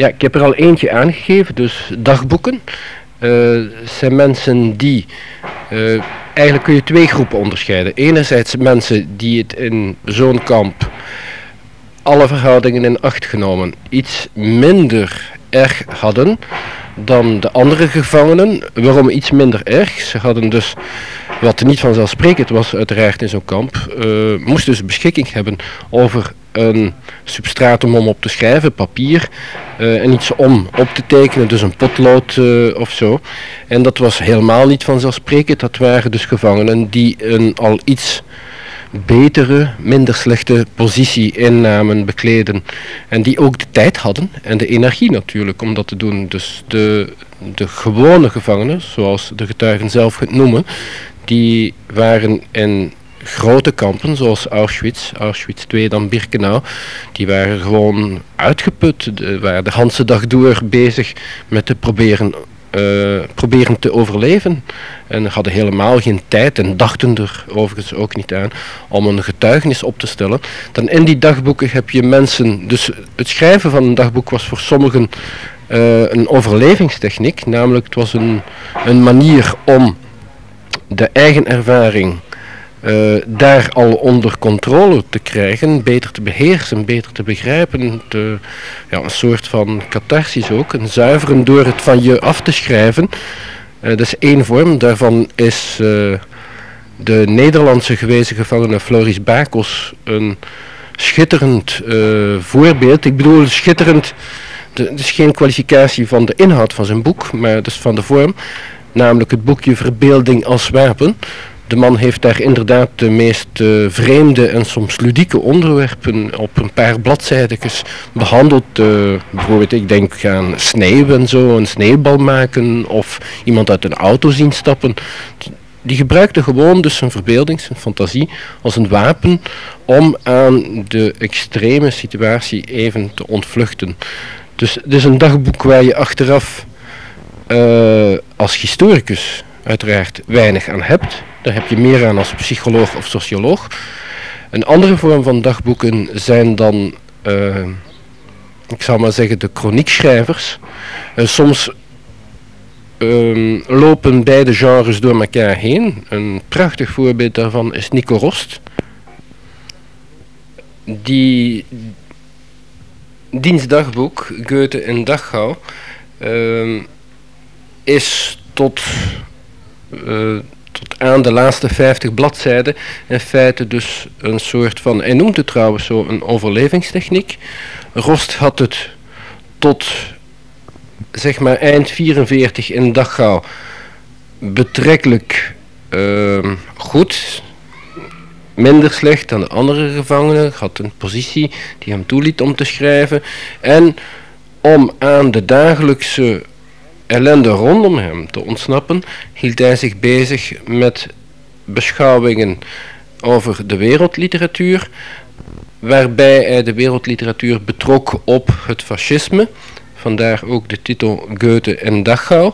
Ja, ik heb er al eentje aangegeven, dus dagboeken. Uh, zijn mensen die, uh, eigenlijk kun je twee groepen onderscheiden. Enerzijds mensen die het in zo'n kamp alle verhoudingen in acht genomen iets minder erg hadden dan de andere gevangenen. Waarom iets minder erg? Ze hadden dus, wat niet vanzelfsprekend was uiteraard in zo'n kamp, uh, moesten dus beschikking hebben over een substratum om op te schrijven, papier, uh, en iets om op te tekenen, dus een potlood uh, of zo. En dat was helemaal niet vanzelfsprekend. Dat waren dus gevangenen die een al iets betere, minder slechte positie innamen, bekleden. En die ook de tijd hadden en de energie natuurlijk om dat te doen. Dus de, de gewone gevangenen, zoals de getuigen zelf het noemen, die waren in grote kampen zoals Auschwitz, Auschwitz II dan Birkenau, die waren gewoon uitgeput, de, waren de hele dag door bezig met te proberen uh, proberen te overleven. En hadden helemaal geen tijd en dachten er overigens ook niet aan om een getuigenis op te stellen. Dan in die dagboeken heb je mensen, dus het schrijven van een dagboek was voor sommigen uh, een overlevingstechniek, namelijk het was een, een manier om de eigen ervaring uh, daar al onder controle te krijgen, beter te beheersen, beter te begrijpen. Ja, een soort van catharsis ook, een zuiveren door het van je af te schrijven. Uh, dat is één vorm, daarvan is uh, de Nederlandse gewezen gevangene Floris Bakos een schitterend voorbeeld. Ik bedoel schitterend, het is geen kwalificatie van de inhoud van zijn boek, maar dus van de vorm. Namelijk het boekje Verbeelding als wapen de man heeft daar inderdaad de meest uh, vreemde en soms ludieke onderwerpen op een paar bladzijden behandeld. Uh, bijvoorbeeld, ik denk aan sneeuw en zo, een sneeuwbal maken of iemand uit een auto zien stappen. Die gebruikte gewoon dus zijn verbeelding, zijn fantasie als een wapen om aan de extreme situatie even te ontvluchten. Dus het is een dagboek waar je achteraf uh, als historicus uiteraard weinig aan hebt. Daar heb je meer aan als psycholoog of socioloog. Een andere vorm van dagboeken zijn dan, uh, ik zal maar zeggen, de chroniekschrijvers. Uh, soms uh, lopen beide genres door elkaar heen. Een prachtig voorbeeld daarvan is Nico Rost. Die dienstdagboek, Goethe in Dachau, ehm, is tot uh, tot aan de laatste 50 bladzijden. In feite dus een soort van, hij noemt het trouwens zo, een overlevingstechniek. Rost had het tot zeg maar eind 44 in Dachau betrekkelijk uh, goed, minder slecht dan de andere gevangenen, had een positie die hem toeliet om te schrijven. En om aan de dagelijkse ellende rondom hem te ontsnappen, hield hij zich bezig met beschouwingen over de wereldliteratuur, waarbij hij de wereldliteratuur betrok op het fascisme, vandaar ook de titel Goethe en Dachau,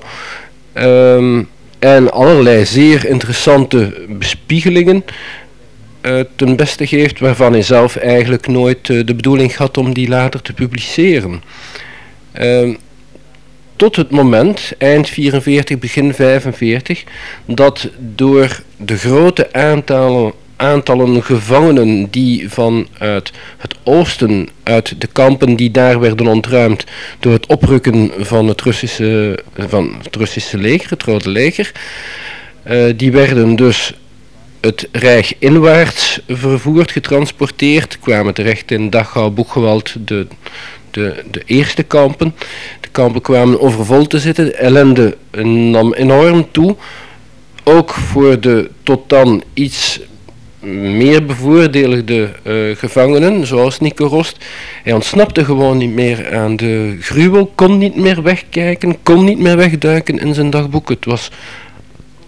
um, en allerlei zeer interessante bespiegelingen uh, ten beste geeft, waarvan hij zelf eigenlijk nooit uh, de bedoeling had om die later te publiceren. Uh, tot het moment, eind 44, begin 45, dat door de grote aantallen, aantallen gevangenen die vanuit het oosten, uit de kampen die daar werden ontruimd, door het oprukken van het Russische, van het Russische leger, het Rode Leger, uh, die werden dus het Rijk inwaarts vervoerd, getransporteerd, kwamen terecht in Dachau, Boegewald, de de, de eerste kampen. De kampen kwamen overvol te zitten. De ellende nam enorm toe. Ook voor de tot dan iets meer bevoordeelde uh, gevangenen, zoals Nico Rost. Hij ontsnapte gewoon niet meer aan de gruwel, kon niet meer wegkijken, kon niet meer wegduiken in zijn dagboek. Het was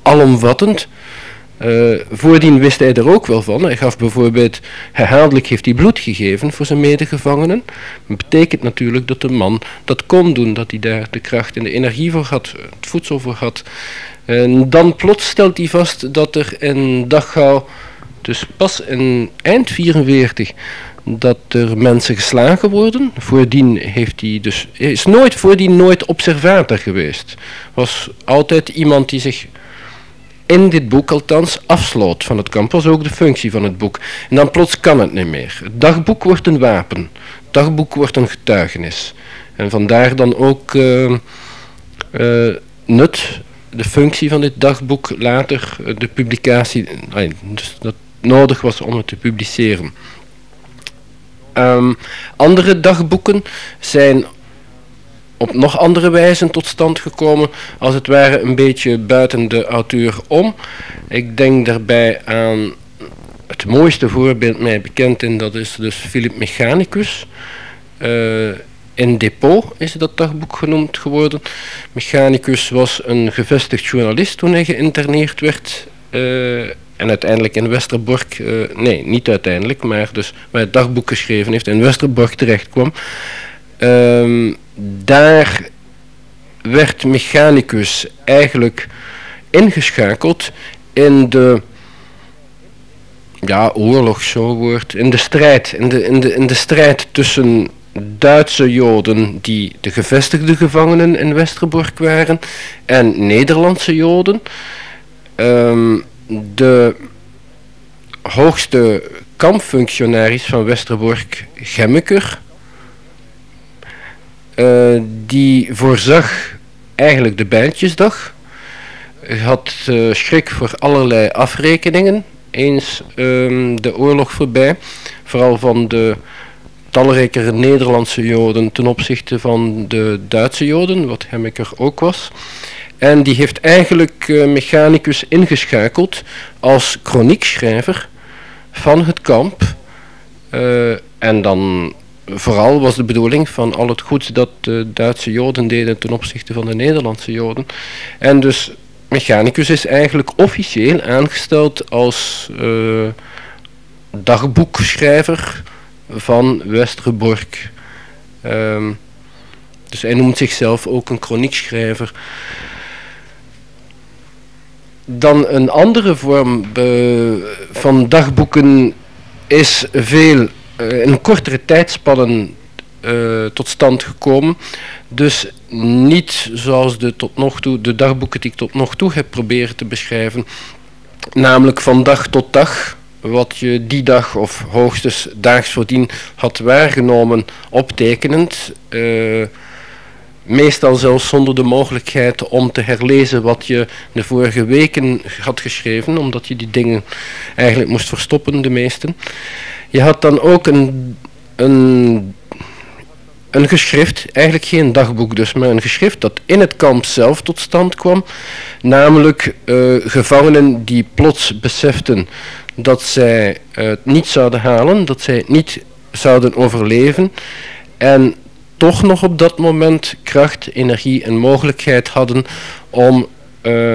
alomvattend. Uh, voordien wist hij er ook wel van. Hij gaf bijvoorbeeld, herhaaldelijk heeft hij bloed gegeven voor zijn medegevangenen. Dat betekent natuurlijk dat de man dat kon doen, dat hij daar de kracht en de energie voor had, het voedsel voor had. En dan plots stelt hij vast dat er in Dachau, dus pas in eind 44, dat er mensen geslagen worden. Voordien heeft hij dus, is nooit, voordien nooit observator geweest. Was altijd iemand die zich in dit boek althans afsloot van het kamp. was ook de functie van het boek. En dan plots kan het niet meer. Het dagboek wordt een wapen. Het dagboek wordt een getuigenis. En vandaar dan ook uh, uh, nut, de functie van dit dagboek, later uh, de publicatie, dus dat nodig was om het te publiceren. Um, andere dagboeken zijn op nog andere wijzen tot stand gekomen, als het ware een beetje buiten de auteur om. Ik denk daarbij aan het mooiste voorbeeld mij bekend en dat is dus Philip Mechanicus. Uh, in Depot is dat dagboek genoemd geworden. Mechanicus was een gevestigd journalist toen hij geïnterneerd werd. Uh, en uiteindelijk in Westerbork, uh, nee, niet uiteindelijk, maar dus waar het dagboek geschreven heeft, in Westerbork terecht kwam. Um, daar werd Mechanicus eigenlijk ingeschakeld in de ja, oorlog zo wordt, in de strijd, in de, in de, in de strijd tussen Duitse Joden die de gevestigde gevangenen in Westerbork waren en Nederlandse Joden. Um, de hoogste kampfunctionaris van Westerbork, Gemmeker, uh, die voorzag eigenlijk de Bijltjesdag. Had uh, schrik voor allerlei afrekeningen eens um, de oorlog voorbij. Vooral van de talrijkere Nederlandse Joden ten opzichte van de Duitse Joden, wat Hemmeker ook was. En die heeft eigenlijk uh, Mechanicus ingeschakeld als chroniekschrijver van het kamp. En dan vooral was de bedoeling van al het goeds dat de Duitse Joden deden ten opzichte van de Nederlandse Joden. En dus Mechanicus is eigenlijk officieel aangesteld als uh, dagboekschrijver van Westerbork. Um, dus hij noemt zichzelf ook een chroniekschrijver. Dan een andere vorm uh, van dagboeken is veel in kortere tijdspannen uh, tot stand gekomen. Dus niet zoals de, tot nog toe, de dagboeken die ik tot nog toe heb proberen te beschrijven. Namelijk van dag tot dag, wat je die dag of hoogstens daags voordien had waargenomen, optekenend. Uh, meestal zelfs zonder de mogelijkheid om te herlezen wat je de vorige weken had geschreven, omdat je die dingen eigenlijk moest verstoppen, de meesten. Je had dan ook een, een, een geschrift, eigenlijk geen dagboek dus, maar een geschrift dat in het kamp zelf tot stand kwam. Namelijk uh, gevangenen die plots beseften dat zij het niet zouden halen, dat zij het niet zouden overleven. En toch nog op dat moment kracht, energie en mogelijkheid hadden om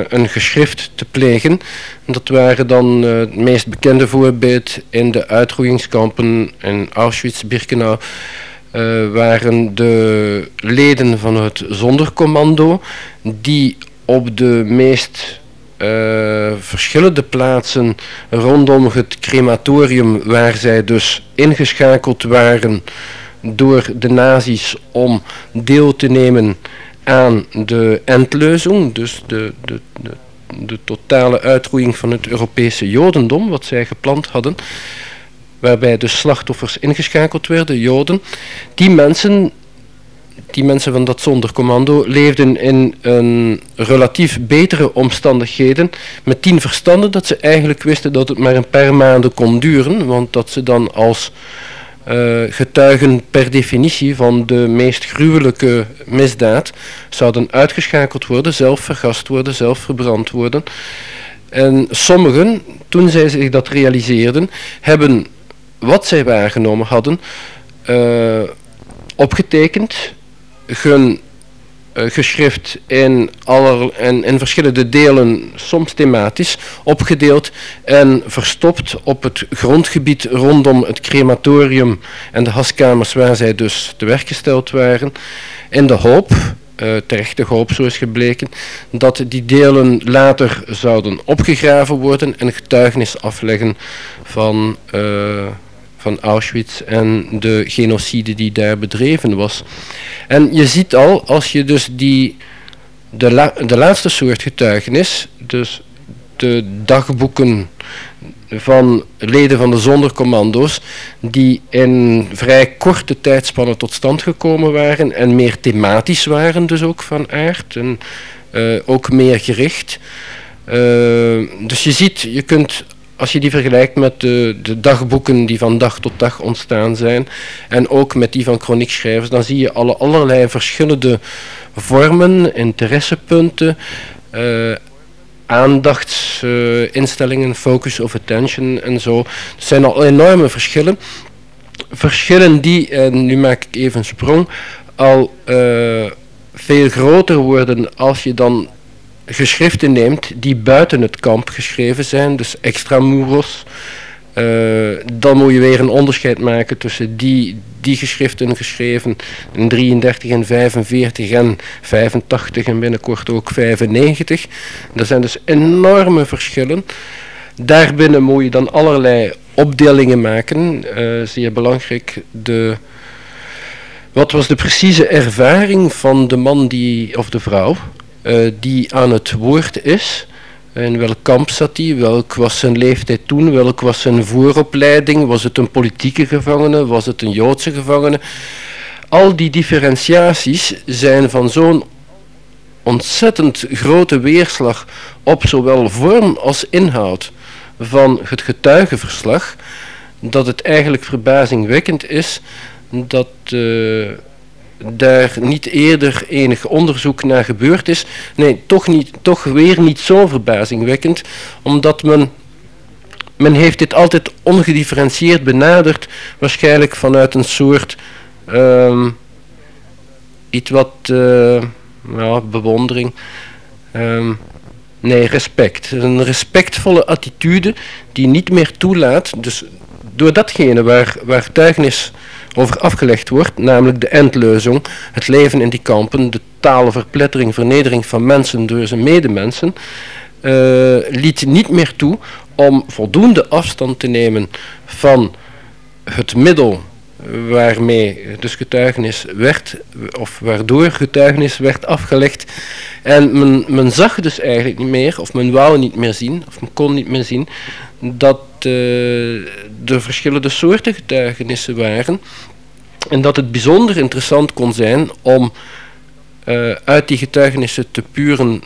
een geschrift te plegen. Dat waren dan uh, het meest bekende voorbeeld in de uitroeiingskampen in Auschwitz-Birkenau. Uh, waren de leden van het zondercommando die op de meest verschillende plaatsen rondom het crematorium waar zij dus ingeschakeld waren door de nazi's om deel te nemen aan de endleuzing, dus de, de, de, de, totale uitroeiing van het Europese Jodendom, wat zij gepland hadden, waarbij de slachtoffers ingeschakeld werden, Joden, die mensen, die mensen van dat zondercommando leefden in een relatief betere omstandigheden, met tien verstanden dat ze eigenlijk wisten dat het maar een paar maanden kon duren, want dat ze dan als uh, getuigen per definitie van de meest gruwelijke misdaad zouden uitgeschakeld worden, zelf vergast worden, zelf verbrand worden. En sommigen, toen zij zich dat realiseerden, hebben wat zij waargenomen hadden uh, opgetekend, hun geschrift in, aller, in, in verschillende delen, soms thematisch, opgedeeld en verstopt op het grondgebied rondom het crematorium en de haskamers waar zij dus te werk gesteld waren, in de hoop, uh, terechte hoop zo is gebleken, dat die delen later zouden opgegraven worden en getuigenis afleggen van, uh, van Auschwitz en de genocide die daar bedreven was. En je ziet al, als je dus die, de, de laatste soort getuigenis, dus de dagboeken van leden van de zondercommando's die in vrij korte tijdspannen tot stand gekomen waren en meer thematisch waren dus ook van aard en uh, ook meer gericht. Uh, dus je ziet, je kunt als je die vergelijkt met de, de, dagboeken die van dag tot dag ontstaan zijn en ook met die van chroniekschrijvers, dan zie je alle, allerlei verschillende vormen, interessepunten, uh, aandachtsinstellingen, focus of attention en zo. Er zijn al enorme verschillen. Verschillen die, en nu maak ik even een sprong, al uh, veel groter worden als je dan geschriften neemt die buiten het kamp geschreven zijn, dus extramuros. Uh, dan moet je weer een onderscheid maken tussen die, die geschriften geschreven in 33 en 45 en 85 en binnenkort ook 95. Er zijn dus enorme verschillen. Daarbinnen moet je dan allerlei opdelingen maken. Uh, zeer belangrijk, de, wat was de precieze ervaring van de man die, of de vrouw die aan het woord is? In welk kamp zat hij? Welk was zijn leeftijd toen? Welk was zijn vooropleiding? Was het een politieke gevangene? Was het een Joodse gevangene? Al die differentiaties zijn van zo'n ontzettend grote weerslag op zowel vorm als inhoud van het getuigenverslag, dat het eigenlijk verbazingwekkend is dat uh, daar niet eerder enig onderzoek naar gebeurd is. Nee, toch, niet, toch weer niet zo verbazingwekkend, omdat men, men heeft dit altijd ongedifferentieerd benaderd, waarschijnlijk vanuit een soort um, iets wat uh, ja, bewondering. Um, nee, respect. Een respectvolle attitude die niet meer toelaat, dus door datgene waar, waar getuigenis over afgelegd wordt, namelijk de endleuzing, het leven in die kampen, de totale verplettering, vernedering van mensen door zijn medemensen, uh, liet niet meer toe om voldoende afstand te nemen van het middel waarmee dus getuigenis werd, of waardoor getuigenis werd afgelegd. En men, men zag dus eigenlijk niet meer, of men wou niet meer zien, of men kon niet meer zien, dat uh, er verschillende soorten getuigenissen waren. En dat het bijzonder interessant kon zijn om uh, uit die getuigenissen te puren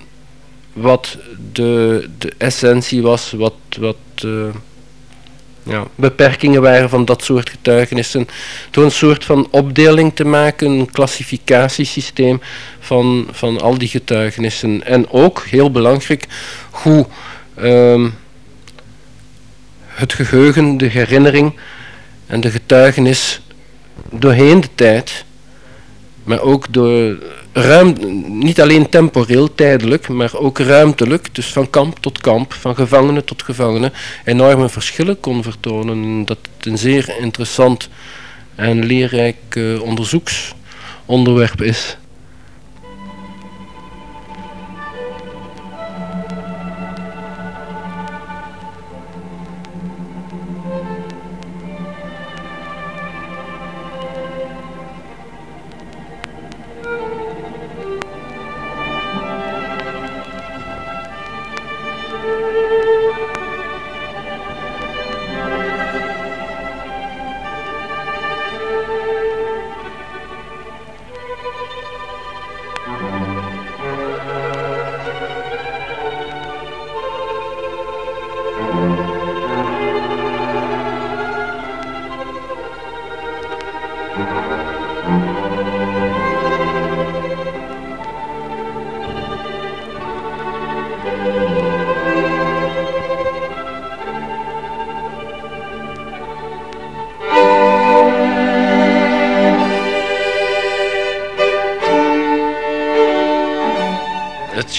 wat de, de essentie was, wat, wat uh, ja, beperkingen waren van dat soort getuigenissen. Door een soort van opdeling te maken, een klassificatiesysteem van, van al die getuigenissen. En ook, heel belangrijk, hoe um, het geheugen, de herinnering en de getuigenis doorheen de tijd, maar ook door ruim, niet alleen temporeel, tijdelijk, maar ook ruimtelijk, dus van kamp tot kamp, van gevangene tot gevangene, enorme verschillen kon vertonen. Dat het een zeer interessant en leerrijk uh, onderzoeksonderwerp is.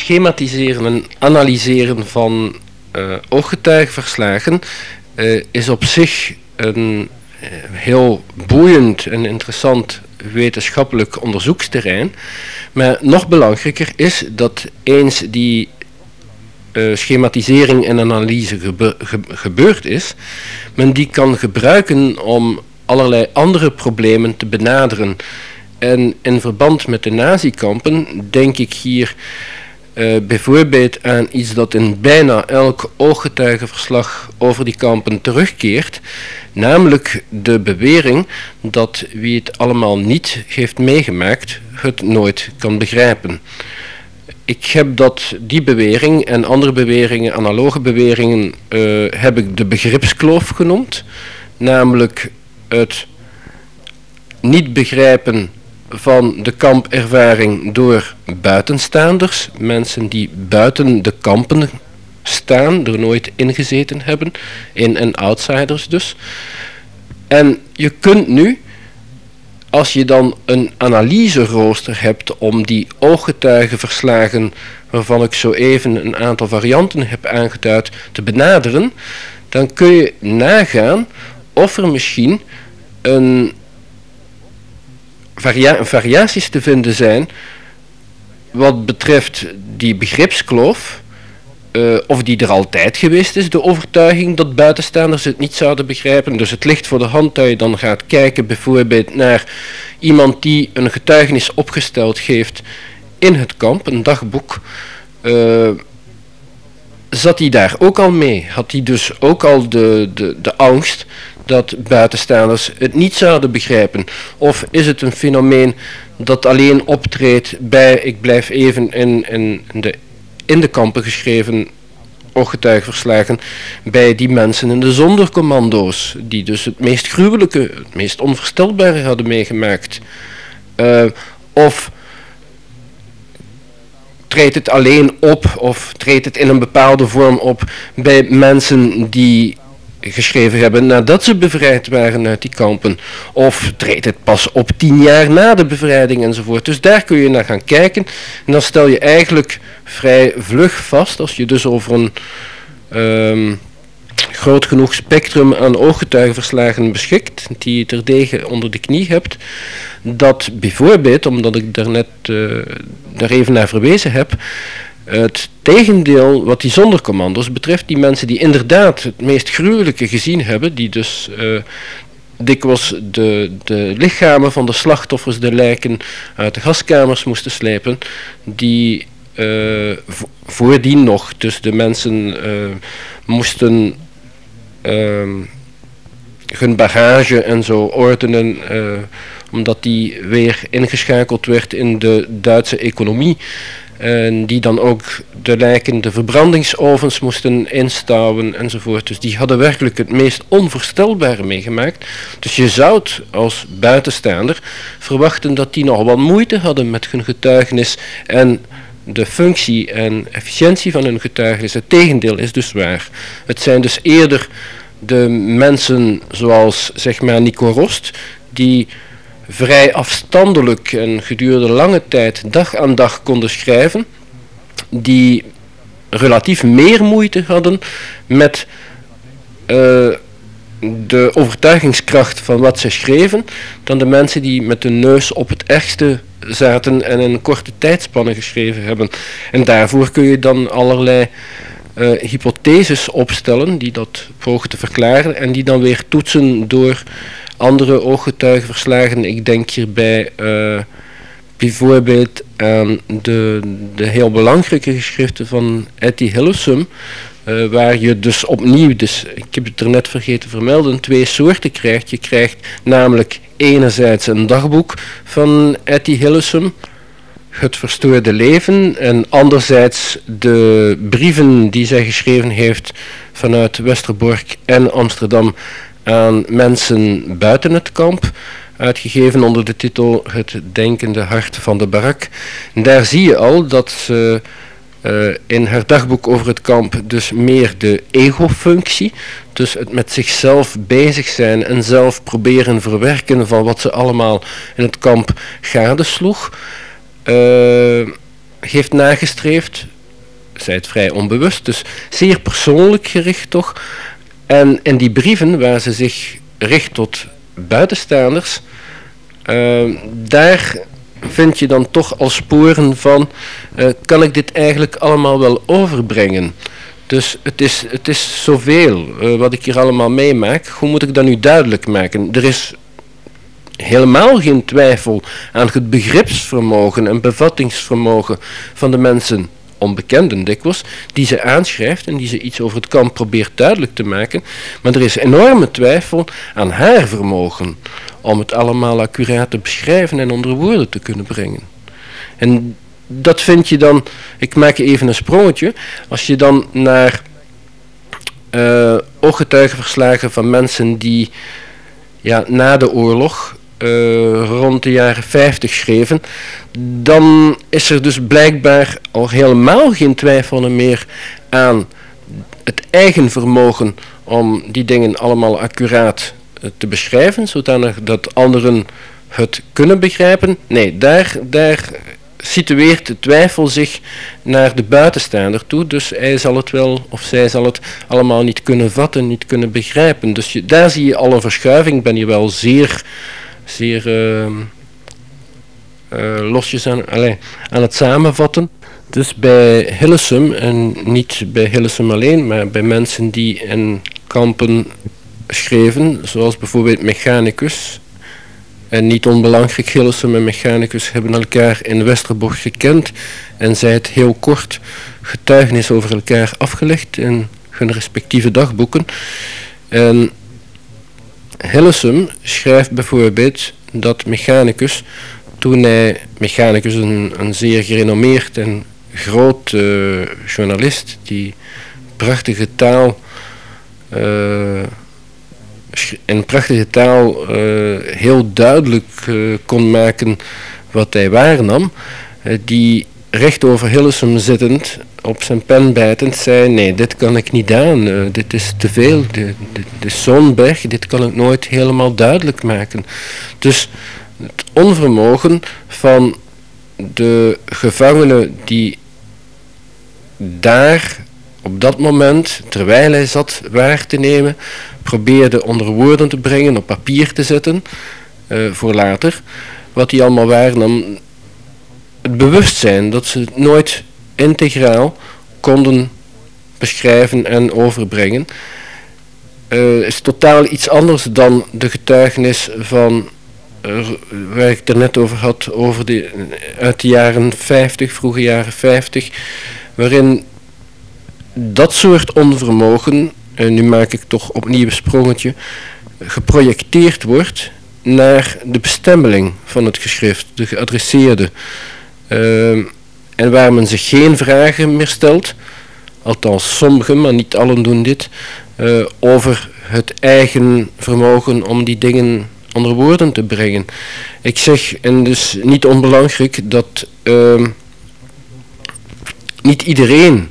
Schematiseren en analyseren van uh, ooggetuigenverslagen uh, is op zich een uh, heel boeiend en interessant wetenschappelijk onderzoeksterrein. Maar nog belangrijker is dat eens die schematisering en analyse gebeurd is, men die kan gebruiken om allerlei andere problemen te benaderen. En in verband met de nazikampen denk ik hier uh, bijvoorbeeld aan iets dat in bijna elk ooggetuigenverslag over die kampen terugkeert, namelijk de bewering dat wie het allemaal niet heeft meegemaakt, het nooit kan begrijpen. Ik heb dat, die bewering en andere beweringen, analoge beweringen, uh, heb ik de begripskloof genoemd, namelijk het niet begrijpen van de kampervaring door buitenstaanders, mensen die buiten de kampen staan, er nooit ingezeten hebben, in- en outsiders dus. En je kunt nu, als je dan een analyserooster hebt om die ooggetuigenverslagen, waarvan ik zo even een aantal varianten heb aangeduid, te benaderen, dan kun je nagaan of er misschien een varia variaties te vinden zijn wat betreft die begripskloof, uh, of die er altijd geweest is, de overtuiging dat buitenstaanders het niet zouden begrijpen. Dus het ligt voor de hand dat je dan gaat kijken bijvoorbeeld naar iemand die een getuigenis opgesteld heeft in het kamp, een dagboek. Uh, zat hij daar ook al mee? Had hij dus ook al de, de, de angst dat buitenstaanders het niet zouden begrijpen? Of is het een fenomeen dat alleen optreedt bij, ik blijf even in, in, de, in de kampen geschreven ooggetuigverslagen, bij die mensen in de zondercommando's, die dus het meest gruwelijke, het meest onvoorstelbare hadden meegemaakt? Uh, of treedt het alleen op of treedt het in een bepaalde vorm op bij mensen die geschreven hebben nadat ze bevrijd waren uit die kampen. Of treedt het pas op tien jaar na de bevrijding enzovoort. Dus daar kun je naar gaan kijken. En dan stel je eigenlijk vrij vlug vast, als je dus over een um, groot genoeg spectrum aan ooggetuigenverslagen beschikt, die je terdege onder de knie hebt, dat bijvoorbeeld, omdat ik daarnet uh, daar even naar verwezen heb, het tegendeel wat die zondercommando's betreft, die mensen die inderdaad het meest gruwelijke gezien hebben, die dus uh, dikwijls de, de lichamen van de slachtoffers, de lijken uit de gaskamers moesten slepen, die uh, voordien nog, dus de mensen uh, moesten uh, hun bagage en zo ordenen, omdat die weer ingeschakeld werd in de Duitse economie. En die dan ook de lijken de verbrandingsovens moesten instauen enzovoort. Dus die hadden werkelijk het meest onvoorstelbare meegemaakt. Dus je zou als buitenstaander verwachten dat die nog wat moeite hadden met hun getuigenis en de functie en efficiëntie van hun getuigenis. Het tegendeel is dus waar. Het zijn dus eerder de mensen zoals zeg maar Nico Rost, die vrij afstandelijk en gedurende lange tijd dag aan dag konden schrijven, die relatief meer moeite hadden met uh, de overtuigingskracht van wat ze schreven, dan de mensen die met de neus op het ergste zaten en in korte tijdspanne geschreven hebben. En daarvoor kun je dan allerlei uh, hypotheses opstellen die dat pogen te verklaren en die dan weer toetsen door andere ooggetuigenverslagen. Ik denk hierbij uh, bijvoorbeeld aan de, de heel belangrijke geschriften van Etty Hillesum. Uh, waar je dus opnieuw, dus ik heb het er net vergeten te vermelden, twee soorten krijgt. Je krijgt namelijk enerzijds een dagboek van Etty Hillesum, Het Verstoorde Leven, en anderzijds de brieven die zij geschreven heeft vanuit Westerbork en Amsterdam aan mensen buiten het kamp, uitgegeven onder de titel Het Denkende Hart van de Barak. Daar zie je al dat ze uh, in haar dagboek over het kamp dus meer de ego-functie, dus het met zichzelf bezig zijn en zelf proberen verwerken van wat ze allemaal in het kamp gadesloeg, heeft nagestreefd. Zij het vrij onbewust, dus zeer persoonlijk gericht toch. En in die brieven waar ze zich richt tot buitenstaanders, uh, daar vind je dan toch al sporen van, uh, kan ik dit eigenlijk allemaal wel overbrengen? Dus het is, het is zoveel wat ik hier allemaal meemaak. Hoe moet ik dat nu duidelijk maken? Er is helemaal geen twijfel aan het begripsvermogen en bevattingsvermogen van de mensen, onbekenden dikwijls, die ze aanschrijft en die ze iets over het kamp probeert duidelijk te maken. Maar er is enorme twijfel aan haar vermogen om het allemaal accuraat te beschrijven en onder woorden te kunnen brengen. En dat vind je dan, ik maak even een sprongetje, als je dan naar uh, ooggetuigenverslagen van mensen die ja, na de oorlog uh, rond de jaren 50 schreven, dan is er dus blijkbaar al helemaal geen twijfel meer aan het eigen vermogen om die dingen allemaal accuraat uh, te beschrijven, zodanig dat anderen het kunnen begrijpen. Nee, daar, daar situeert de twijfel zich naar de buitenstaander toe. Dus hij zal het wel, of zij zal het allemaal niet kunnen vatten, niet kunnen begrijpen. Dus daar zie je al een verschuiving. Ben je wel zeer, zeer uh, uh, losjes aan, allez, aan het samenvatten. Dus bij Hillesum, en niet bij Hillesum alleen, maar bij mensen die in kampen schreven, zoals bijvoorbeeld Mechanicus, en niet onbelangrijk, Gillissen en Mechanicus hebben elkaar in Westerbork gekend en zij het heel kort getuigenis over elkaar afgelegd in hun respectieve dagboeken. En Hillesum schrijft bijvoorbeeld dat Mechanicus, toen hij, Mechanicus een, zeer gerenommeerd en groot uh, journalist, die prachtige taal in prachtige taal uh, heel duidelijk kon maken wat hij waarnam, die recht over Hillesum zittend, op zijn pen bijtend, zei: Nee, dit kan ik niet aan, dit is te veel, dit, dit, dit is zo'n berg, dit kan ik nooit helemaal duidelijk maken. Dus het onvermogen van de gevangenen die daar op dat moment, terwijl hij zat waar te nemen, probeerde onder woorden te brengen, op papier te zetten, uh, voor later, wat die allemaal waren. Het bewustzijn dat ze het nooit integraal konden beschrijven en overbrengen, uh, is totaal iets anders dan de getuigenis van, uh, waar ik het net over had, over de, uit de jaren 50, vroege jaren 50, waarin dat soort onvermogen en nu maak ik toch opnieuw een sprongetje, geprojecteerd wordt naar de bestemmeling van het geschrift, de geadresseerde. Uh, en waar men zich geen vragen meer stelt, althans sommigen, maar niet allen doen dit, uh, over het eigen vermogen om die dingen onder woorden te brengen. Ik zeg, en dus niet onbelangrijk, dat uh, niet iedereen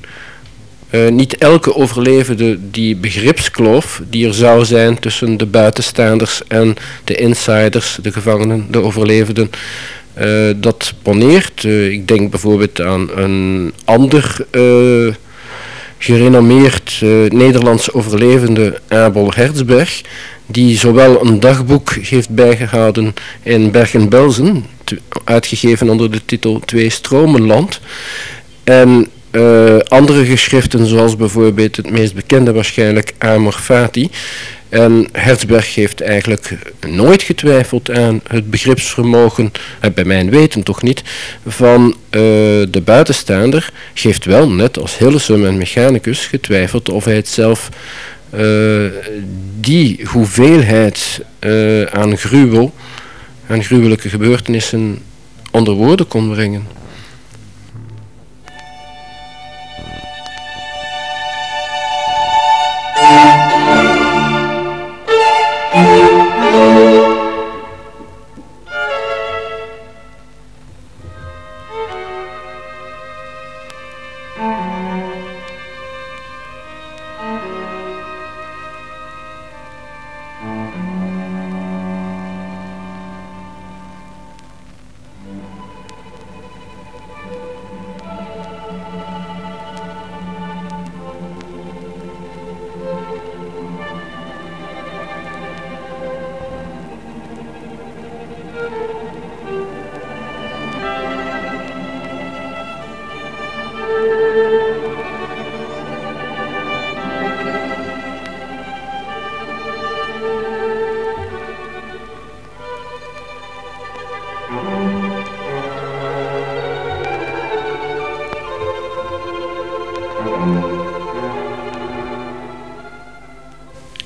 uh, niet elke overlevende die begripskloof die er zou zijn tussen de buitenstaanders en de insiders, de gevangenen, de overlevenden, uh, dat poneert. Uh, ik denk bijvoorbeeld aan een ander gerenommeerd Nederlands overlevende Abel Herzberg, die zowel een dagboek heeft bijgehouden in Bergen-Belsen, uitgegeven onder de titel Twee Stromenland, en uh, andere geschriften, zoals bijvoorbeeld het meest bekende waarschijnlijk Amor Fati. En Herzberg heeft eigenlijk nooit getwijfeld aan het begripsvermogen, uh, bij mijn weten toch niet, van uh, de buitenstaander. Geeft wel, net als Hillesum en Mechanicus, getwijfeld of hij het zelf die hoeveelheid aan gruwel, aan gruwelijke gebeurtenissen onder woorden kon brengen.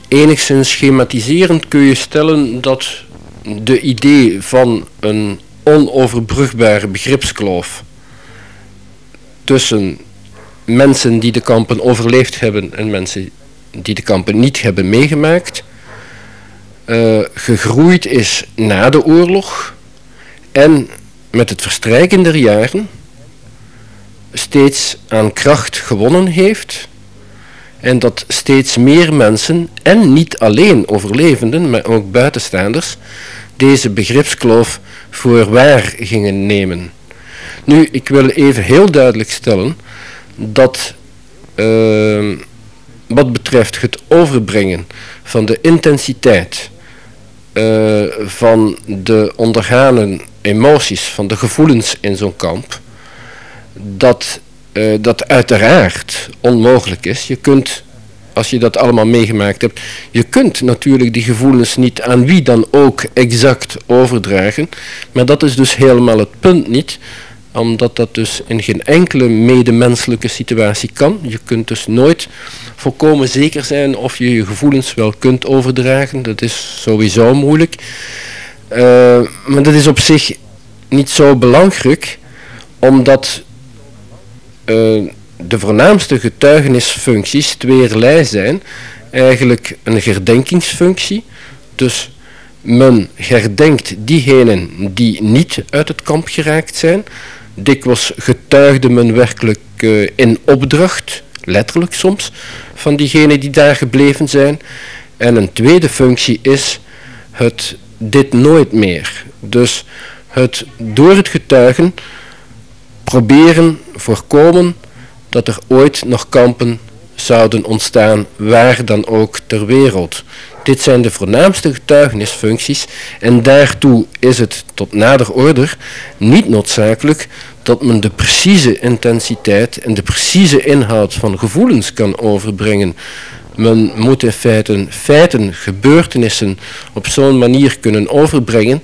Enigszins schematiserend kun je stellen dat de idee van een onoverbrugbare begripskloof tussen mensen die de kampen overleefd hebben en mensen die de kampen niet hebben meegemaakt, eh, gegroeid is na de oorlog en met het verstrijken der jaren steeds aan kracht gewonnen heeft en dat steeds meer mensen, en niet alleen overlevenden, maar ook buitenstaanders, deze begripskloof voor waar gingen nemen. Nu, ik wil even heel duidelijk stellen dat uh, wat betreft het overbrengen van de intensiteit uh, van de ondergane emoties, van de gevoelens in zo'n kamp, dat uh, dat uiteraard onmogelijk is. Je kunt, als je dat allemaal meegemaakt hebt, je kunt natuurlijk die gevoelens niet aan wie dan ook exact overdragen. Maar dat is dus helemaal het punt niet omdat dat dus in geen enkele medemenselijke situatie kan. Je kunt dus nooit volkomen zeker zijn of je je gevoelens wel kunt overdragen. Dat is sowieso moeilijk. Uh, maar dat is op zich niet zo belangrijk, omdat uh, de voornaamste getuigenisfuncties tweerlei zijn. Eigenlijk een herdenkingsfunctie, dus men herdenkt diegenen die niet uit het kamp geraakt zijn. Dikwijls getuigde men werkelijk uh, in opdracht, letterlijk soms, van diegenen die daar gebleven zijn. En een tweede functie is het dit nooit meer. Dus het door het getuigen proberen voorkomen dat er ooit nog kampen zouden ontstaan waar dan ook ter wereld. Dit zijn de voornaamste getuigenisfuncties en daartoe is het tot nader order niet noodzakelijk dat men de precieze intensiteit en de precieze inhoud van gevoelens kan overbrengen. Men moet in feite feiten, gebeurtenissen op zo'n manier kunnen overbrengen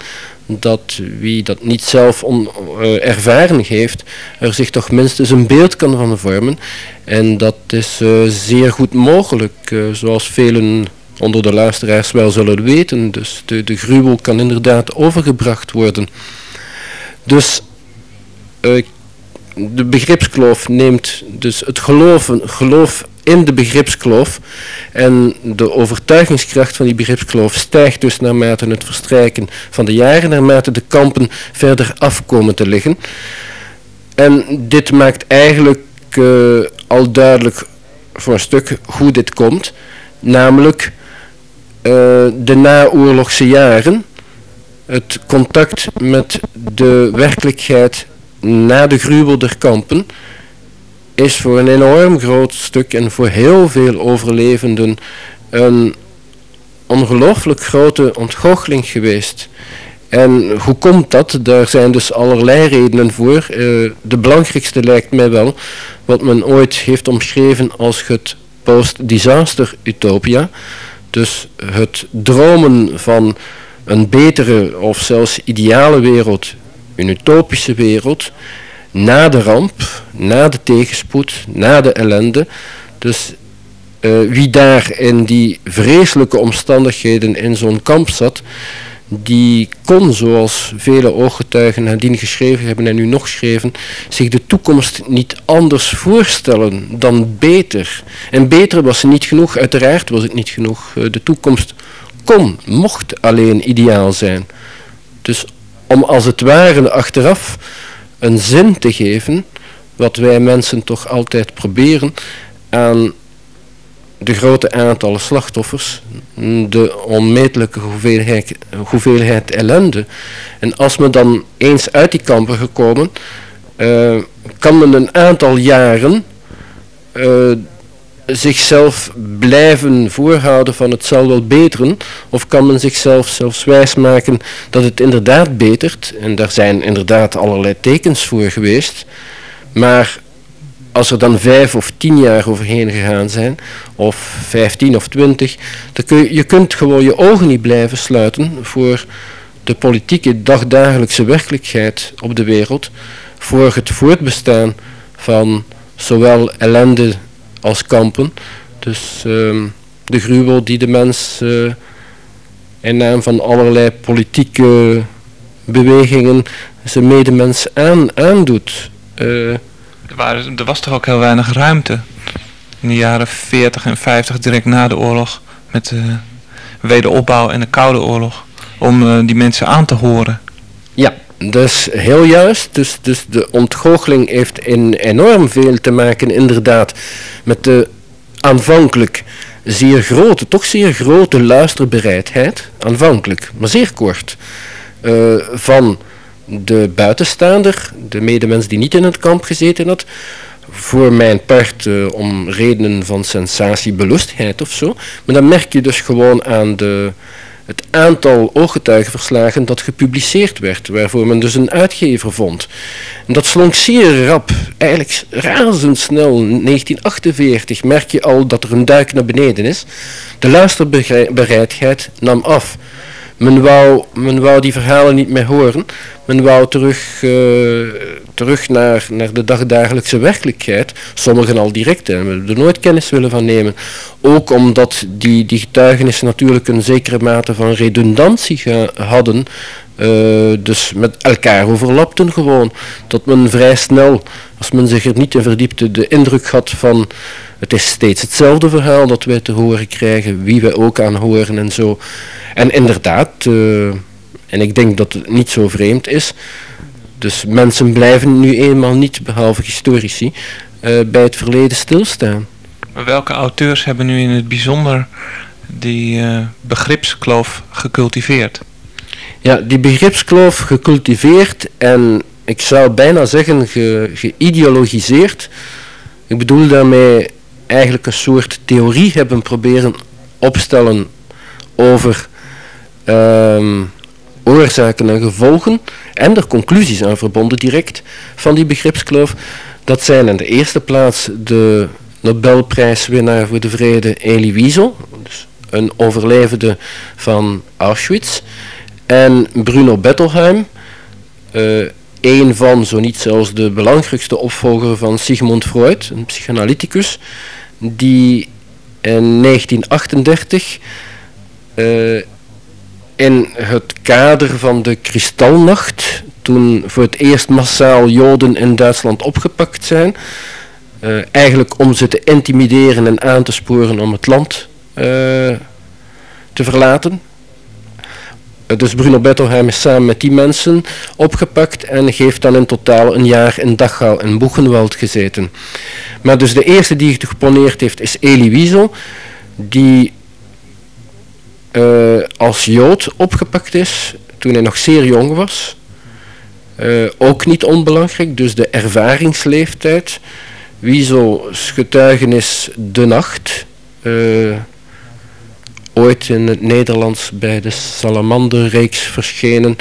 dat wie dat niet zelf uh, ervaren heeft, er zich toch minstens een beeld kan van vormen. En dat is uh, zeer goed mogelijk, uh, zoals velen onder de luisteraars wel zullen weten. Dus de, de gruwel kan inderdaad overgebracht worden. Dus de begripskloof neemt dus het geloven, geloof in de begripskloof. En de overtuigingskracht van die begripskloof stijgt dus naarmate het verstrijken van de jaren, naarmate de kampen verder afkomen te liggen. En dit maakt eigenlijk uh, al duidelijk voor een stuk hoe dit komt. Namelijk uh, de naoorlogse jaren, het contact met de werkelijkheid na de gruwel der kampen is voor een enorm groot stuk en voor heel veel overlevenden een ongelooflijk grote ontgoocheling geweest. En hoe komt dat? Daar zijn dus allerlei redenen voor. Uh, de belangrijkste lijkt mij wel wat men ooit heeft omschreven als het post-disaster utopia. Dus het dromen van een betere of zelfs ideale wereld, een utopische wereld, na de ramp, na de tegenspoed, na de ellende. Dus uh, wie daar in die vreselijke omstandigheden in zo'n kamp zat, die kon, zoals vele ooggetuigen nadien geschreven hebben en nu nog schreven, zich de toekomst niet anders voorstellen dan beter. En beter was niet genoeg, uiteraard was het niet genoeg. Uh, de toekomst kon, mocht alleen ideaal zijn. Dus om als het ware achteraf een zin te geven, wat wij mensen toch altijd proberen, aan de grote aantallen slachtoffers, de onmetelijke hoeveelheid, hoeveelheid ellende. En als men dan eens uit die kampen gekomen, uh, kan men een aantal jaren uh, zichzelf blijven voorhouden van het zal wel beteren, of kan men zichzelf zelfs wijsmaken dat het inderdaad betert, en daar zijn inderdaad allerlei tekens voor geweest, maar als er dan vijf of tien jaar overheen gegaan zijn, of vijftien of twintig, dan kun je, je kunt gewoon je ogen niet blijven sluiten voor de politieke dagdagelijkse werkelijkheid op de wereld, voor het voortbestaan van zowel ellende als kampen. Dus um, de gruwel die de mens uh, in naam van allerlei politieke bewegingen zijn medemens aan, aandoet. Uh, er, waren, er was toch ook heel weinig ruimte in de jaren 40 en 50 direct na de oorlog met de wederopbouw en de Koude Oorlog om uh, die mensen aan te horen. Ja, dus heel juist. Dus, dus de ontgoocheling heeft in enorm veel te maken inderdaad met de aanvankelijk zeer grote, toch zeer grote luisterbereidheid, aanvankelijk, maar zeer kort, uh, van de buitenstaander, de medemens die niet in het kamp gezeten had, voor mijn part uh, om redenen van sensatiebeloostheid of zo. Maar dan merk je dus gewoon aan de, het aantal ooggetuigenverslagen dat gepubliceerd werd, waarvoor men dus een uitgever vond. En dat slonk zeer rap, eigenlijk razendsnel. 1948 merk je al dat er een duik naar beneden is. De luisterbereidheid nam af. Men wou, men wou die verhalen niet meer horen. Men wou terug, uh, terug naar, naar de dagdagelijkse werkelijkheid. Sommigen al direct en we er nooit kennis willen van nemen. Ook omdat die, die getuigenissen natuurlijk een zekere mate van redundantie hadden. Uh, dus met elkaar overlapten gewoon. Dat men vrij snel, als men zich er niet in verdiepte, de indruk had van het is steeds hetzelfde verhaal dat wij te horen krijgen, wie wij ook aan horen en zo. En inderdaad, uh, en ik denk dat het niet zo vreemd is. Dus mensen blijven nu eenmaal niet, behalve historici, uh, bij het verleden stilstaan. Maar welke auteurs hebben nu in het bijzonder die begripskloof gecultiveerd? Ja, die begripskloof gecultiveerd en ik zou bijna zeggen ge, geïdeologiseerd. Ik bedoel daarmee eigenlijk een soort theorie hebben proberen opstellen over um, oorzaken en gevolgen en er conclusies aan verbonden direct van die begripskloof. Dat zijn in de eerste plaats de Nobelprijswinnaar voor de vrede Elie Wiesel, dus een overlevende van Auschwitz, en Bruno Bettelheim, uh, een van, zo niet zelfs de belangrijkste opvolger van Sigmund Freud, een psychanalyticus, die in 1938 uh, in het kader van de Kristalnacht, toen voor het eerst massaal Joden in Duitsland opgepakt zijn, uh, eigenlijk om ze te intimideren en aan te sporen om het land te verlaten. Uh, dus Bruno Bettelheim is samen met die mensen opgepakt en heeft dan in totaal een jaar in Dachau en Boegenwald gezeten. Maar dus de eerste die geponeerd heeft is Elie Wiesel, die uh, als Jood opgepakt is toen hij nog zeer jong was. Uh, ook niet onbelangrijk, dus de ervaringsleeftijd. Wiesel's getuigenis De Nacht. Ooit in het Nederlands bij de Salamanderreeks verschenen.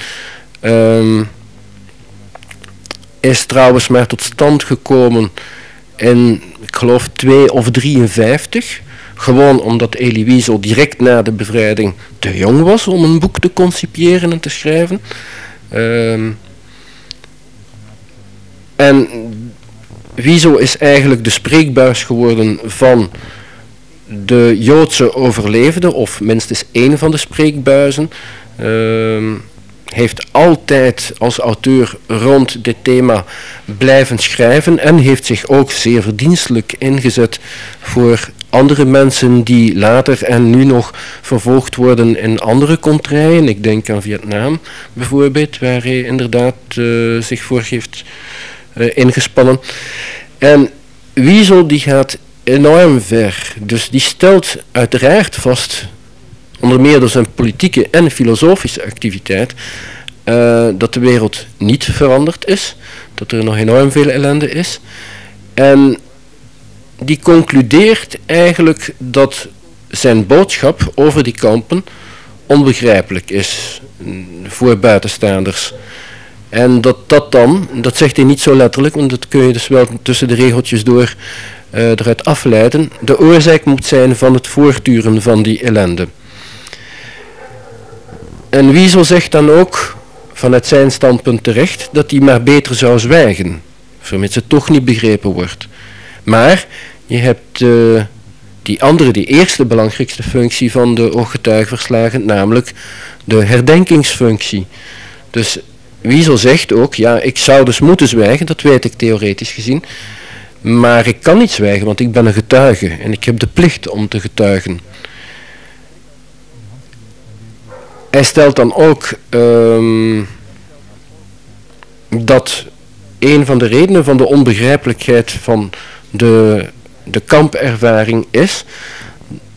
Um, is trouwens maar tot stand gekomen in, ik geloof, 2 of 53. Gewoon omdat Elie Wiesel direct na de bevrijding te jong was om een boek te concipiëren en te schrijven. Um, en Wiesel is eigenlijk de spreekbuis geworden van de Joodse overlevenden, of minstens één van de spreekbuizen. Um, heeft altijd als auteur rond dit thema blijven schrijven en heeft zich ook zeer verdienstelijk ingezet voor andere mensen die later en nu nog vervolgd worden in andere contraien. Ik denk aan Vietnam bijvoorbeeld, waar hij inderdaad uh, zich voor heeft uh, ingespannen. En Wiesel die gaat enorm ver. Dus die stelt uiteraard vast, onder meer door zijn politieke en filosofische activiteit, uh, dat de wereld niet veranderd is. Dat er nog enorm veel ellende is. En die concludeert eigenlijk dat zijn boodschap over die kampen onbegrijpelijk is voor buitenstaanders. En dat dat dan, dat zegt hij niet zo letterlijk, want dat kun je dus wel tussen de regeltjes door eruit afleiden, de oorzaak moet zijn van het voortduren van die ellende. En Wiesel zegt dan ook, vanuit zijn standpunt terecht, dat hij maar beter zou zwijgen, vermits het toch niet begrepen wordt. Maar je hebt uh, die andere, die eerste belangrijkste functie van de ooggetuigverslagen, namelijk de herdenkingsfunctie. Dus Wiesel zegt ook, ja, ik zou dus moeten zwijgen, dat weet ik theoretisch gezien, maar ik kan niet zwijgen, want ik ben een getuige en ik heb de plicht om te getuigen. Hij stelt dan ook ehm, dat een van de redenen van de onbegrijpelijkheid van de, de kampervaring is,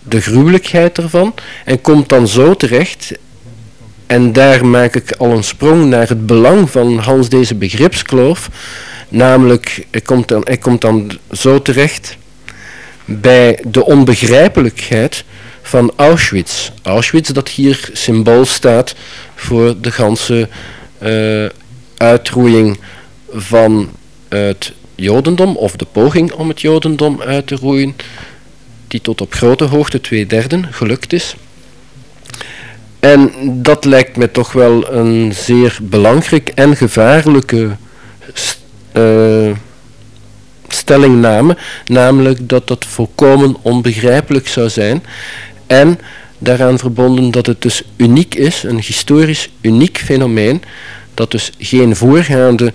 de gruwelijkheid ervan, en komt dan zo terecht, en daar maak ik al een sprong naar het belang van Hans deze begripskloof, namelijk, hij komt dan, komt dan zo terecht bij de onbegrijpelijkheid van Auschwitz. Auschwitz dat hier symbool staat voor de ganse uh, uitroeiing van het jodendom, of de poging om het jodendom uit te roeien, die tot op grote hoogte twee derden gelukt is. En dat lijkt me toch wel een zeer belangrijk en gevaarlijke uh, stellingname, namelijk dat dat volkomen onbegrijpelijk zou zijn en daaraan verbonden dat het dus uniek is, een historisch uniek fenomeen, dat dus geen voorgaande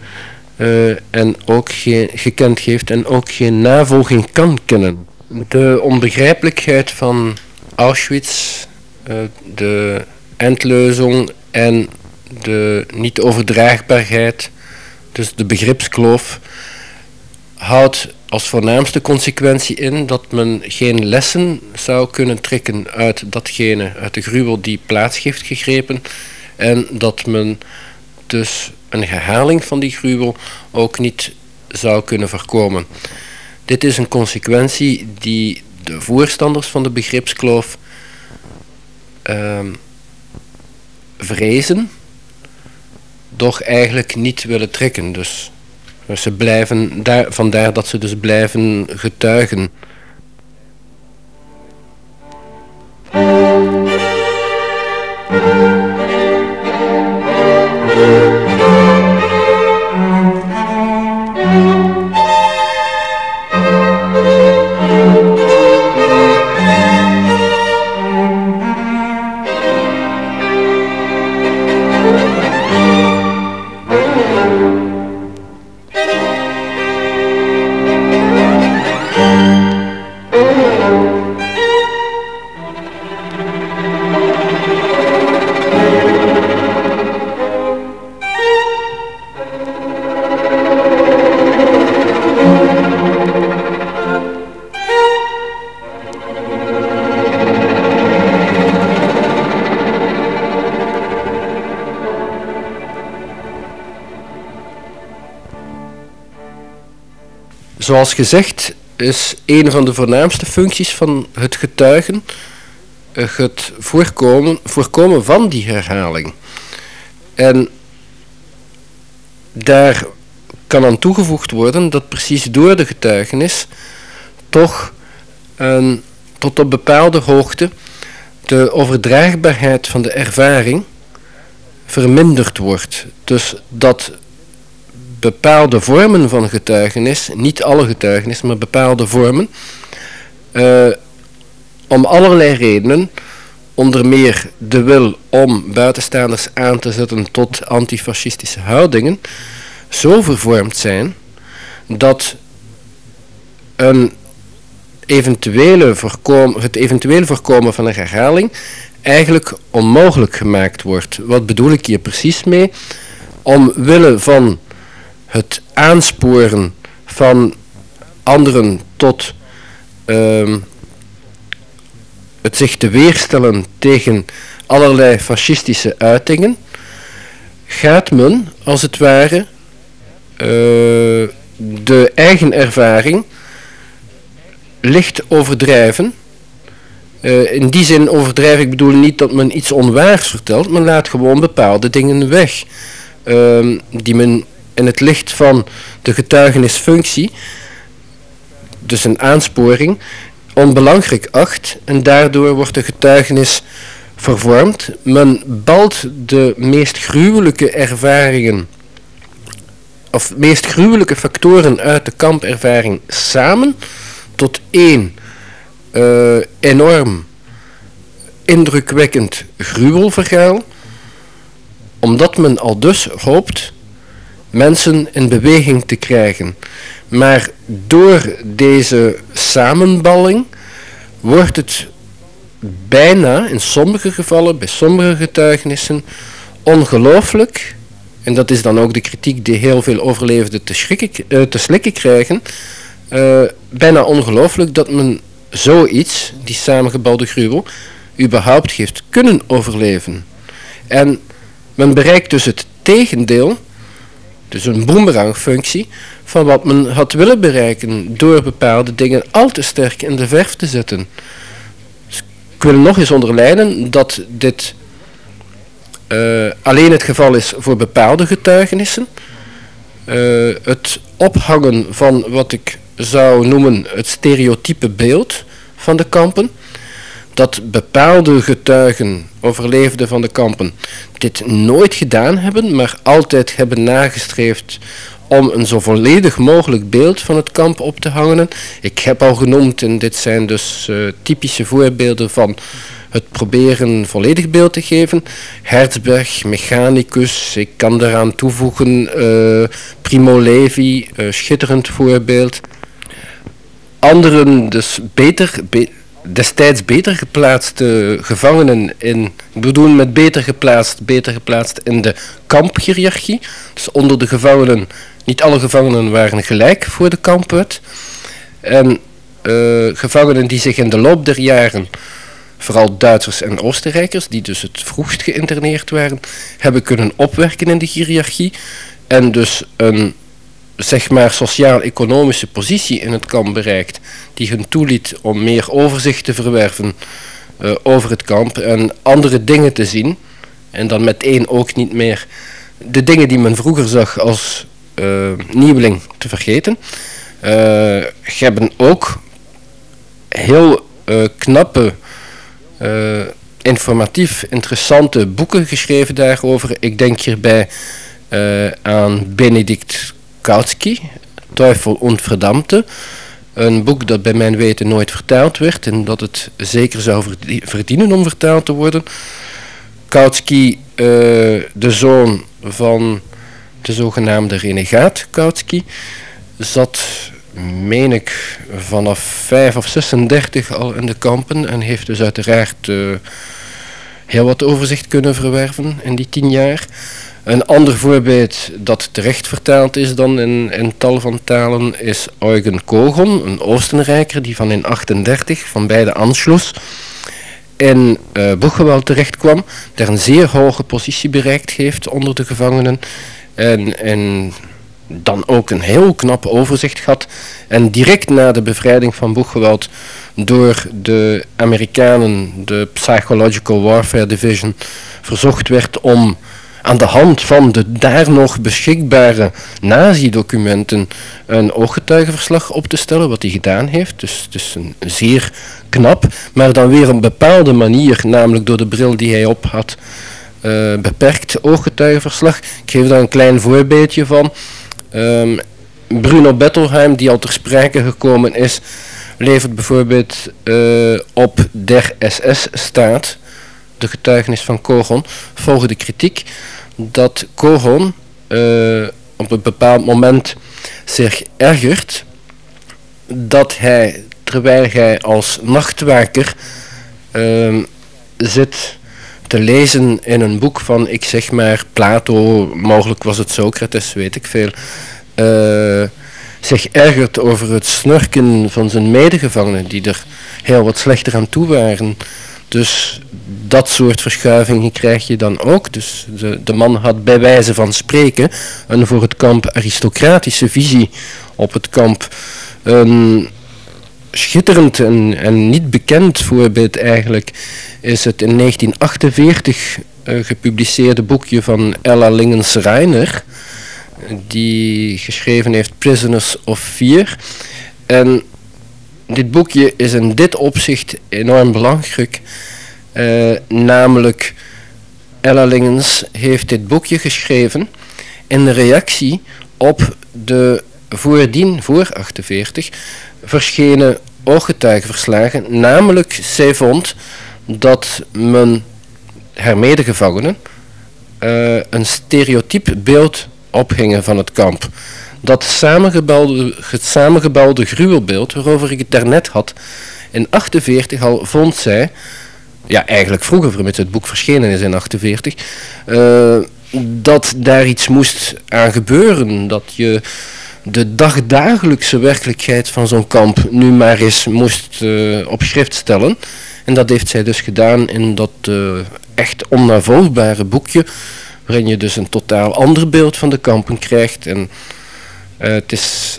uh, en ook geen, gekend heeft en ook geen navolging kan kennen. De onbegrijpelijkheid van Auschwitz, uh, de endleuzing en de niet-overdraagbaarheid, dus de begripskloof, houdt als voornaamste consequentie in dat men geen lessen zou kunnen trekken uit datgene, uit de gruwel die plaats heeft gegrepen en dat men dus een herhaling van die gruwel ook niet zou kunnen voorkomen. Dit is een consequentie die de voorstanders van de begripskloof uh, vrezen, doch eigenlijk niet willen trekken. Dus ze blijven daar, vandaar dat ze dus blijven getuigen. Zoals gezegd is een van de voornaamste functies van het getuigen eh, het voorkomen, voorkomen van die herhaling. En daar kan aan toegevoegd worden dat precies door de getuigenis toch tot op bepaalde hoogte de overdraagbaarheid van de ervaring verminderd wordt. Dus dat bepaalde vormen van getuigenis, niet alle getuigenis, maar bepaalde vormen, uh, om allerlei redenen, onder meer de wil om buitenstaanders aan te zetten tot antifascistische houdingen, zo vervormd zijn dat een eventuele voorkom, het eventuele voorkomen van een herhaling eigenlijk onmogelijk gemaakt wordt. Wat bedoel ik hier precies mee? Omwille van het aansporen van anderen tot uh, het zich te weerstellen tegen allerlei fascistische uitingen, gaat men als het ware uh, de eigen ervaring licht overdrijven. Uh, in die zin overdrijf ik bedoel niet dat men iets onwaars vertelt, men laat gewoon bepaalde dingen weg. Uh, die men in het licht van de getuigenisfunctie, dus een aansporing, onbelangrijk acht en daardoor wordt de getuigenis vervormd. Men balt de meest gruwelijke ervaringen of meest gruwelijke factoren uit de kampervaring samen tot één uh, enorm indrukwekkend gruwelverhaal, omdat men al dus hoopt mensen in beweging te krijgen. Maar door deze samenballing wordt het bijna in sommige gevallen, bij sommige getuigenissen, ongelooflijk, en dat is dan ook de kritiek die heel veel overlevenden te, schrikken, uh, te slikken krijgen, uh, bijna ongelooflijk dat men zoiets, die samengebalde gruwel, überhaupt heeft kunnen overleven. En men bereikt dus het tegendeel, dus een boemerangfunctie, van wat men had willen bereiken door bepaalde dingen al te sterk in de verf te zetten. Dus ik wil nog eens onderlijnen dat dit uh, alleen het geval is voor bepaalde getuigenissen. Uh, het ophangen van wat ik zou noemen het stereotype beeld van de kampen. Dat bepaalde getuigen, overlevenden van de kampen, dit nooit gedaan hebben, maar altijd hebben nagestreefd om een zo volledig mogelijk beeld van het kamp op te hangen. Ik heb al genoemd, en dit zijn dus uh, typische voorbeelden van het proberen een volledig beeld te geven. Herzberg, Mechanicus, ik kan eraan toevoegen uh, Primo Levi, uh, schitterend voorbeeld. Anderen, dus beter, be destijds beter geplaatste gevangenen in, ik bedoel met beter geplaatst, beter geplaatst in de kamphiërarchie. Dus onder de gevangenen, niet alle gevangenen waren gelijk voor de kampwet. En uh, gevangenen die zich in de loop der jaren vooral Duitsers en Oostenrijkers, die dus het vroegst geïnterneerd waren, hebben kunnen opwerken in de hiërarchie en dus een zeg maar sociaal-economische positie in het kamp bereikt, die hun toeliet om meer overzicht te verwerven uh, over het kamp en andere dingen te zien, en dan meteen ook niet meer de dingen die men vroeger zag als uh, nieuweling te vergeten, uh, hebben ook heel knappe informatief interessante boeken geschreven daarover. Ik denk hierbij aan Benedict Kautsky, Teufel und Verdammte. Een boek dat bij mijn weten nooit vertaald werd en dat het zeker zou verdienen om vertaald te worden. Kautsky, uh, de zoon van de zogenaamde renegaat Kautsky, zat meen ik, vanaf 5 of 36 al in de kampen en heeft dus uiteraard uh, heel wat overzicht kunnen verwerven in die tien jaar. Een ander voorbeeld dat terecht vertaald is dan in, tal van talen is Eugen Kogon, een Oostenrijker die van in 38 van bij de Anschluss in uh, terecht kwam, daar een zeer hoge positie bereikt heeft onder de gevangenen en, en dan ook een heel knap overzicht gehad. En direct na de bevrijding van Boeggeweld door de Amerikanen, de Psychological Warfare Division, verzocht werd om aan de hand van de daar nog beschikbare nazi-documenten een ooggetuigenverslag op te stellen, wat hij gedaan heeft. Dus, dus een zeer knap, maar dan weer een bepaalde manier, namelijk door de bril die hij op had, uh, beperkt ooggetuigenverslag. Ik geef daar een klein voorbeeldje van. Um, Bruno Bettelheim, die al ter sprake gekomen is, levert bijvoorbeeld uh, op der SS staat, de getuigenis van Kogon, volgende kritiek, dat Kogon uh, op een bepaald moment zich ergert dat hij, terwijl hij als nachtwaker uh, zit te lezen in een boek van, ik zeg maar, Plato, mogelijk was het Socrates, weet ik veel, uh, zich ergert over het snurken van zijn medegevangenen, die er heel wat slechter aan toe waren. Dus dat soort verschuivingen krijg je dan ook. Dus de, de man had bij wijze van spreken een voor het kamp aristocratische visie op het kamp. Een schitterend en, niet bekend voorbeeld eigenlijk is het in 1948 uh, gepubliceerde boekje van Ella Lingens-Reiner, die geschreven heeft Prisoners of Fear. En dit boekje is in dit opzicht enorm belangrijk, uh, namelijk Ella Lingens heeft dit boekje geschreven in reactie op de voordien, voor 48, verschenen ooggetuigenverslagen. Namelijk, zij vond dat men haar medegevangenen uh, een stereotyp beeld ophingen van het kamp. Dat samengebouwde, het samengebouwde gruwelbeeld waarover ik het daarnet had, in 48 al vond zij, ja eigenlijk vroeger, vermits het boek verschenen is in 48, uh, dat daar iets moest aan gebeuren. Dat je de dagdagelijkse werkelijkheid van zo'n kamp nu maar eens moest uh, op schrift stellen. En dat heeft zij dus gedaan in dat uh, echt onnavolgbare boekje, waarin je dus een totaal ander beeld van de kampen krijgt. En het is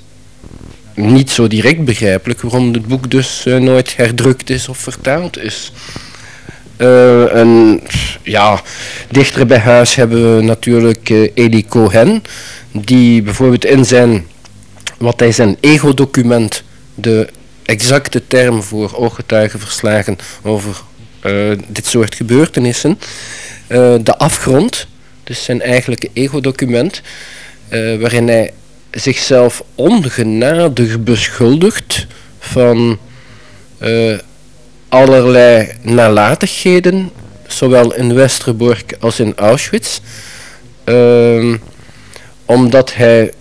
niet zo direct begrijpelijk waarom het boek dus nooit herdrukt is of vertaald is. Uh, en ja, dichter bij huis hebben we natuurlijk uh, Eli Cohen, die bijvoorbeeld in zijn, wat hij zijn ego-document, de exacte term voor ooggetuigenverslagen over dit soort gebeurtenissen, de afgrond, dus zijn eigenlijke ego-document, waarin hij zichzelf ongenadig beschuldigt van allerlei nalatigheden, zowel in Westerbork als in Auschwitz. Uh, omdat hij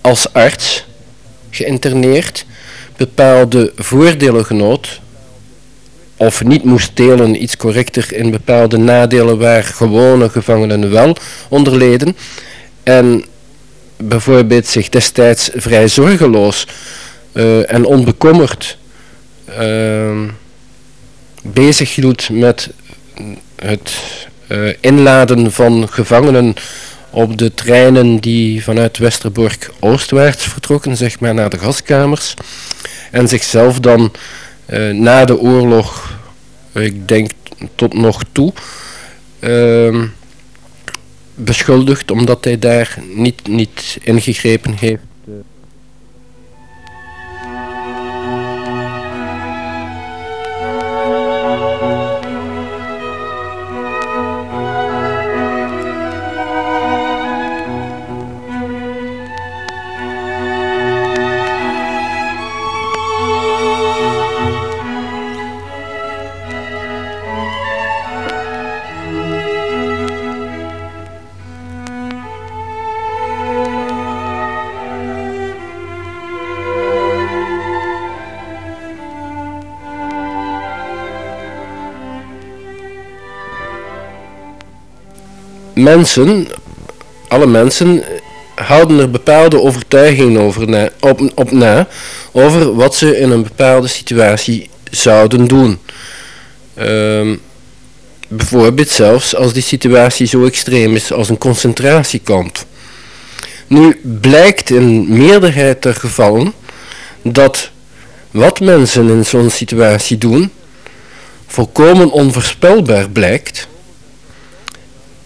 als arts geïnterneerd bepaalde voordelen genoot, of niet moest delen, iets correcter, in bepaalde nadelen waar gewone gevangenen wel onderleden. En bijvoorbeeld zich destijds vrij zorgeloos uh, en onbekommerd uh, bezig hield met het uh, inladen van gevangenen op de treinen die vanuit Westerbork oostwaarts vertrokken, zeg maar naar de gaskamers. En zichzelf dan uh, na de oorlog, ik denk tot nog toe, uh, beschuldigd omdat hij daar niet, niet ingegrepen heeft. Mensen, alle mensen, houden er bepaalde overtuigingen over op, op na over wat ze in een bepaalde situatie zouden doen. Um, bijvoorbeeld zelfs als die situatie zo extreem is als een concentratiekamp. Nu blijkt in meerderheid der gevallen dat wat mensen in zo'n situatie doen volkomen onvoorspelbaar blijkt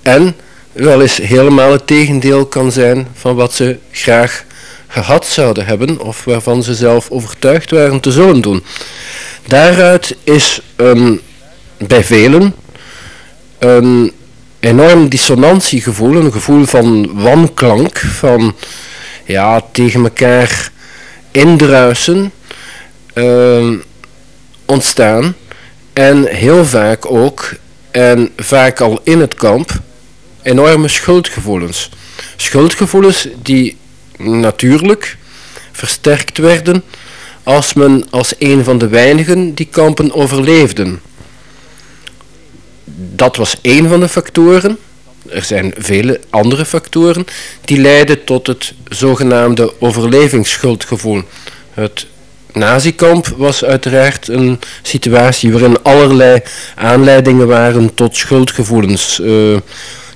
en wel eens helemaal het tegendeel kan zijn van wat ze graag gehad zouden hebben of waarvan ze zelf overtuigd waren te zullen doen. Daaruit is een, bij velen een enorm dissonantiegevoel, een gevoel van wanklank, van ja, tegen elkaar indruisen uh, ontstaan. En heel vaak ook, en vaak al in het kamp, enorme schuldgevoelens. Schuldgevoelens die natuurlijk versterkt werden als men als een van de weinigen die kampen overleefden. Dat was één van de factoren. Er zijn vele andere factoren die leiden tot het zogenaamde overlevingsschuldgevoel. Het nazikamp was uiteraard een situatie waarin allerlei aanleidingen waren tot schuldgevoelens. Uh,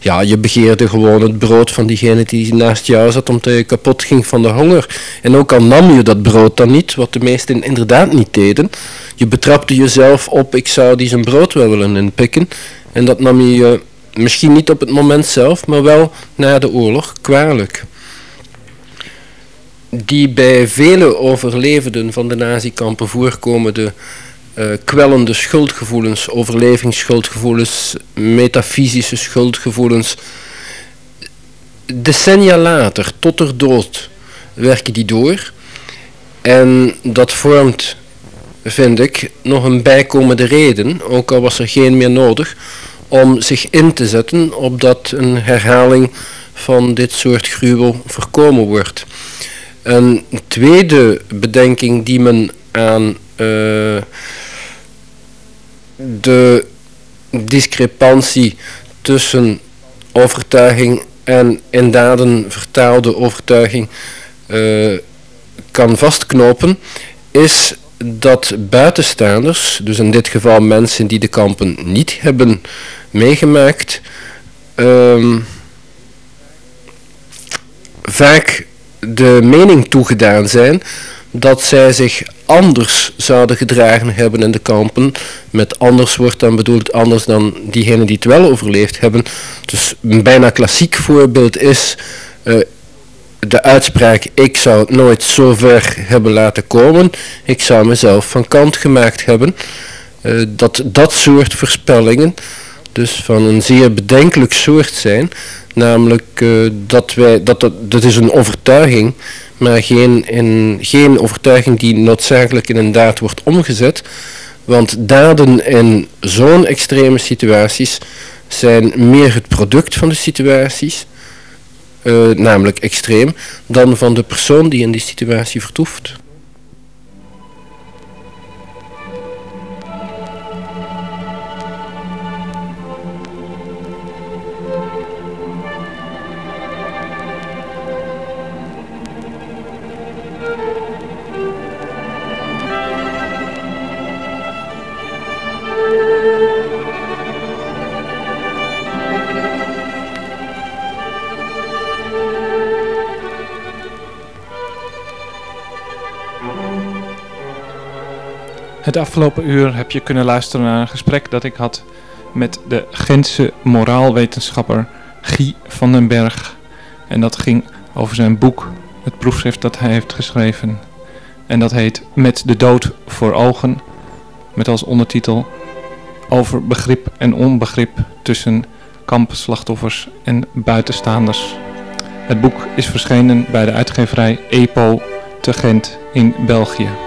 ja, je begeerde gewoon het brood van diegene die naast jou zat omdat je kapot ging van de honger. En ook al nam je dat brood dan niet, wat de meesten inderdaad niet deden, je betrapte jezelf op, ik zou die zijn brood wel willen inpikken. En dat nam je misschien niet op het moment zelf, maar wel na de oorlog kwalijk. Die bij vele overlevenden van de nazikampen voorkomende uh, kwellende schuldgevoelens, overlevingsschuldgevoelens, metafysische schuldgevoelens. Decennia later, tot er dood, werken die door. En dat vormt vind ik, nog een bijkomende reden, ook al was er geen meer nodig, om zich in te zetten op dat een herhaling van dit soort gruwel voorkomen wordt. Een tweede bedenking die men aan uh, de discrepantie tussen overtuiging en in daden vertaalde overtuiging uh, kan vastknopen, is dat buitenstaanders, dus in dit geval mensen die de kampen niet hebben meegemaakt, uh, vaak de mening toegedaan zijn dat zij zich anders zouden gedragen hebben in de kampen. Met anders wordt dan bedoeld anders dan diegenen die het wel overleefd hebben. Dus een bijna klassiek voorbeeld is uh, de uitspraak ik zou het nooit zo ver hebben laten komen. Ik zou mezelf van kant gemaakt hebben. Uh, dat dat soort voorspellingen dus van een zeer bedenkelijk soort zijn. Namelijk uh, dat wij, dat, dat, dat is een overtuiging maar geen, geen overtuiging die noodzakelijk in een daad wordt omgezet. Want daden in zo'n extreme situaties zijn meer het product van de situaties, uh, namelijk extreem, dan van de persoon die in die situatie vertoeft. Het afgelopen uur heb je kunnen luisteren naar een gesprek dat ik had met de Gentse moraalwetenschapper Guy van den Berg. En dat ging over zijn boek, het proefschrift dat hij heeft geschreven. En dat heet Met de dood voor ogen, met als ondertitel Over begrip en onbegrip tussen kampslachtoffers en buitenstaanders. Het boek is verschenen bij de uitgeverij EPO te Gent in België.